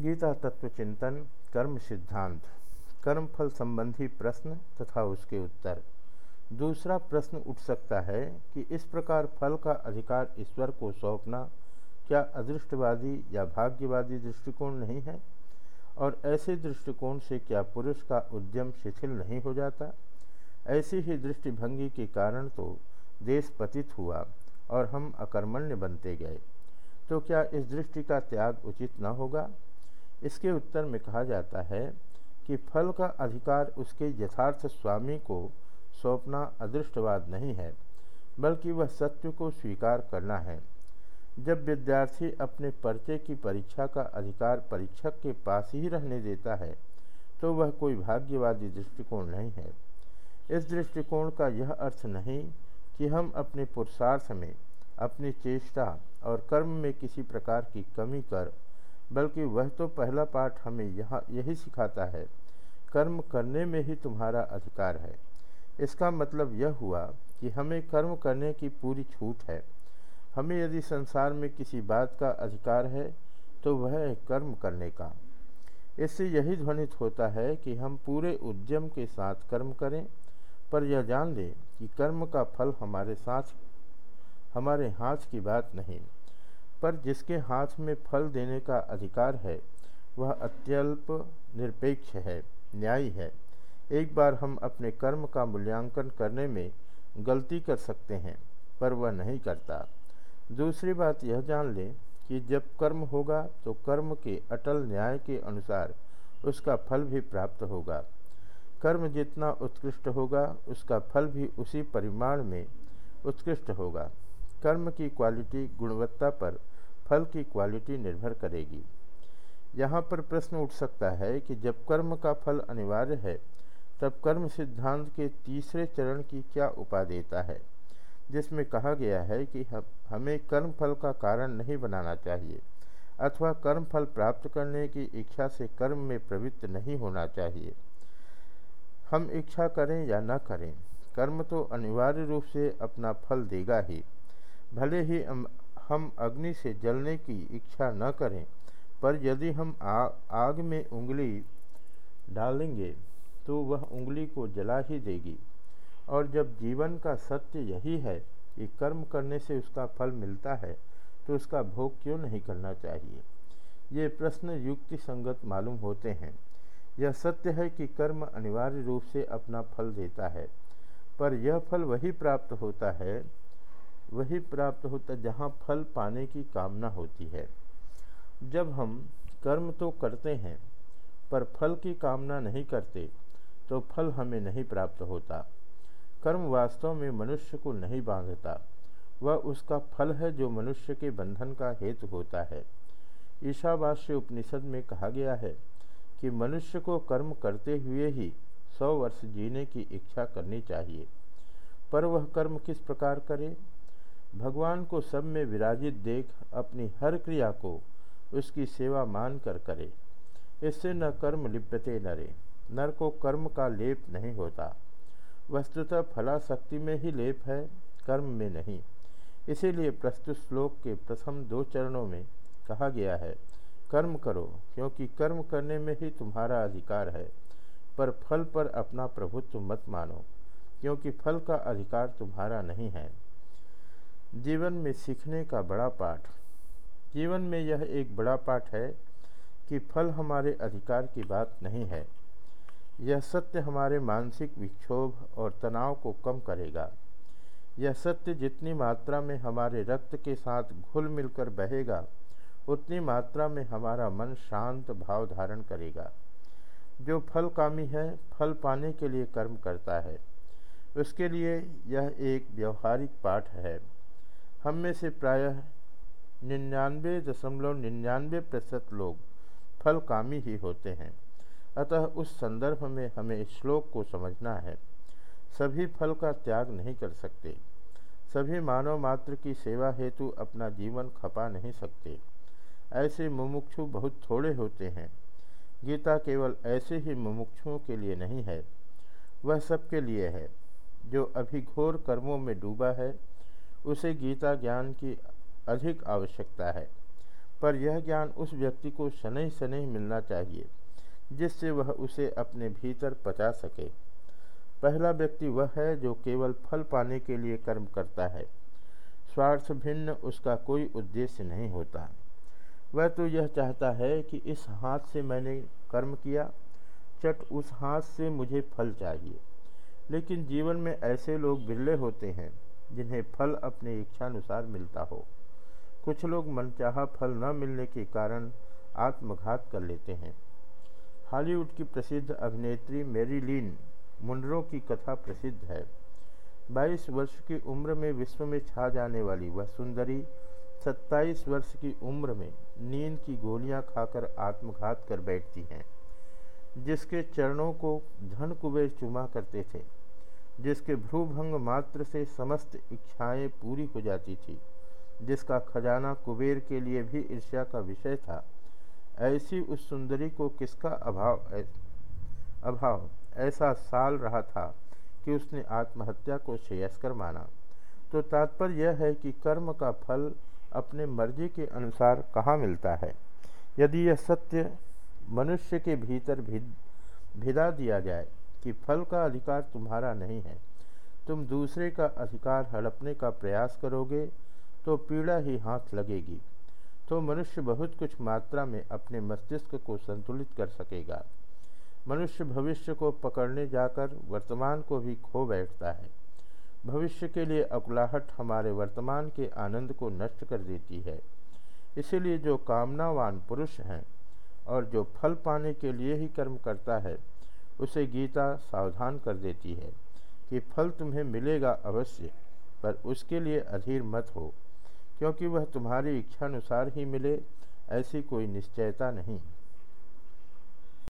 गीता तत्व चिंतन कर्म सिद्धांत कर्म फल संबंधी प्रश्न तथा उसके उत्तर। दूसरा प्रश्न उठ सकता है कि इस प्रकार फल का अधिकार ईश्वर को सौंपना क्या अदृष्टवादी या भाग्यवादी दृष्टिकोण नहीं है? और ऐसे दृष्टिकोण से क्या पुरुष का उद्यम शिथिल नहीं हो जाता? ऐसी ही दृष्टिभंगी के कारण तो देश पतित हुआ और हम अकर्मण्य बनते गए। तो क्या इस दृष्टि का त्याग उचित न होगा? इसके उत्तर में कहा जाता है कि फल का अधिकार उसके यथार्थ स्वामी को सौंपना अदृष्टवाद नहीं है, बल्कि वह सत्य को स्वीकार करना है। जब विद्यार्थी अपने पर्चे की परीक्षा का अधिकार परीक्षक के पास ही रहने देता है तो वह कोई भाग्यवादी दृष्टिकोण नहीं है। इस दृष्टिकोण का यह अर्थ नहीं कि हम अपने पुरुषार्थ में अपनी चेष्टा और कर्म में किसी प्रकार की कमी कर बल्कि वह तो पहला पाठ हमें यहाँ, यही सिखाता है। कर्म करने में ही तुम्हारा अधिकार है। इसका मतलब यह हुआ कि हमें कर्म करने की पूरी छूट है। हमें यदि संसार में किसी बात का अधिकार है तो वह है कर्म करने का। इससे यही ध्वनित होता है कि हम पूरे उद्यम के साथ कर्म करें, पर यह जान लें कि कर्म का फल हमारे साथ, हमारे हाथ की बात नहीं। पर जिसके हाथ में फल देने का अधिकार है, वह अत्यल्प निरपेक्ष है, न्यायी है। एक बार हम अपने कर्म का मूल्यांकन करने में गलती कर सकते हैं, पर वह नहीं करता। दूसरी बात यह जान लें कि जब कर्म होगा तो कर्म के अटल न्याय के अनुसार उसका फल भी प्राप्त होगा। कर्म जितना उत्कृष्ट होगा, उसका फल भी उसी परिमाण में उत्कृष्ट होगा। कर्म की क्वालिटी गुणवत्ता पर फल की क्वालिटी निर्भर करेगी। यहाँ पर प्रश्न उठ सकता है कि जब कर्म का फल अनिवार्य है, तब कर्म सिद्धांत के तीसरे चरण की क्या उपादेयता है, जिसमें कहा गया है कि हम, हमें कर्म फल का कारण नहीं बनाना चाहिए, अथवा कर्म फल प्राप्त करने की इच्छा से कर्म में प्रवृत्त नहीं होना चाहिए। हम इच्छा करें या न करें, कर्म तो अनिवार्य रूप से अपना फल देगा ही। भले ही हम अग्नि से जलने की इच्छा न करें पर यदि हम आ, आग में उंगली डालेंगे तो वह उंगली को जला ही देगी। और जब जीवन का सत्य यही है कि कर्म करने से उसका फल मिलता है तो उसका भोग क्यों नहीं करना चाहिए? ये प्रश्न युक्ति संगत मालूम होते हैं। यह सत्य है कि कर्म अनिवार्य रूप से अपना फल देता है पर यह फल वही प्राप्त होता है वही प्राप्त होता जहाँ फल पाने की कामना होती है। जब हम कर्म तो करते हैं, पर फल की कामना नहीं करते तो फल हमें नहीं प्राप्त होता। कर्म वास्तव में मनुष्य को नहीं बांधता। वह उसका फल है जो मनुष्य के बंधन का हेतु होता है। ईशावास्य उपनिषद में कहा गया है कि मनुष्य को कर्म करते हुए ही सौ वर्ष जीने की इच्छा करनी चाहिए। पर वह कर्म किस प्रकार करे? भगवान को सब में विराजित देख अपनी हर क्रिया को उसकी सेवा मान कर करे। इससे न कर्म लिप्यते नरे, नर को कर्म का लेप नहीं होता। वस्तुतः फलाशक्ति में ही लेप है, कर्म में नहीं। इसीलिए प्रस्तुत श्लोक के प्रथम दो चरणों में कहा गया है, कर्म करो, क्योंकि कर्म करने में ही तुम्हारा अधिकार है, पर फल पर अपना प्रभुत्व मत मानो, क्योंकि फल का अधिकार तुम्हारा नहीं है। जीवन में सीखने का बड़ा पाठ। जीवन में यह एक बड़ा पाठ है कि फल हमारे अधिकार की बात नहीं है। यह सत्य हमारे मानसिक विक्षोभ और तनाव को कम करेगा। यह सत्य जितनी मात्रा में हमारे रक्त के साथ घुल मिलकर बहेगा, उतनी मात्रा में हमारा मन शांत भाव धारण करेगा। जो फल कामी है, फल पाने के लिए कर्म करता है। उसके लिए यह एक व्यवहारिक पाठ है। हम में से प्रायः निन्यानवे दशमलव निन्यानवे प्रतिशत लोग फल कामी ही होते हैं। अतः उस संदर्भ में हमें श्लोक को समझना है। सभी फल का त्याग नहीं कर सकते। सभी मानव मात्र की सेवा हेतु अपना जीवन खपा नहीं सकते। ऐसे मुमुक्षु बहुत थोड़े होते हैं। गीता केवल ऐसे ही मुमुक्षुओं के लिए नहीं है। वह सबके लिए है, जो अभी घोर कर्मों में डूबा है उसे गीता ज्ञान की अधिक आवश्यकता है। पर यह ज्ञान उस व्यक्ति को शनै शनै मिलना चाहिए, जिससे वह उसे अपने भीतर पचा सके। पहला व्यक्ति वह है जो केवल फल पाने के लिए कर्म करता है। स्वार्थ भिन्न उसका कोई उद्देश्य नहीं होता। वह तो यह चाहता है कि इस हाथ से मैंने कर्म किया, चट उस हाथ से मुझे फल चाहिए। लेकिन जीवन में ऐसे लोग बिरले होते हैं जिन्हें फल अपने इच्छानुसार मिलता हो। कुछ लोग मनचाहा फल न मिलने के कारण आत्मघात कर लेते हैं। हॉलीवुड की प्रसिद्ध अभिनेत्री मेरी लीन मुंडरों की कथा प्रसिद्ध है। 22 वर्ष की उम्र में विश्व में छा जाने वाली वह सुंदरी 27 वर्ष की उम्र में नींद की गोलियाँ खाकर आत्मघात कर बैठती हैं, जिसके चरणों को धन कुबेर चुमा करते थे। जिसके भ्रूभंग मात्र से समस्त इच्छाएँ पूरी हो जाती थी, जिसका खजाना कुबेर के लिए भी ईर्ष्या का विषय था, ऐसी उस सुंदरी को किसका अभाव अभाव? ऐसा साल रहा था कि उसने आत्महत्या को श्रेयस्कर माना। तो तात्पर्य यह है कि कर्म का फल अपने मर्ज़ी के अनुसार कहाँ मिलता है? यदि यह सत्य मनुष्य के भीतर भिद, भिदा दिया जाए कि फल का अधिकार तुम्हारा नहीं है। तुम दूसरे का अधिकार हड़पने का प्रयास करोगे तो पीड़ा ही हाथ लगेगी। तो मनुष्य बहुत कुछ मात्रा में अपने मस्तिष्क को संतुलित कर सकेगा। मनुष्य भविष्य को पकड़ने जाकर वर्तमान को भी खो बैठता है। भविष्य के लिए अकुलाहट हमारे वर्तमान के आनंद को नष्ट कर देती है। इसीलिए जो कामनावान पुरुष हैं और जो फल पाने के लिए ही कर्म करता है उसे गीता सावधान कर देती है कि फल तुम्हें मिलेगा अवश्य, पर उसके लिए अधीर मत हो, क्योंकि वह तुम्हारी इच्छानुसार ही मिले, ऐसी कोई निश्चयता नहीं।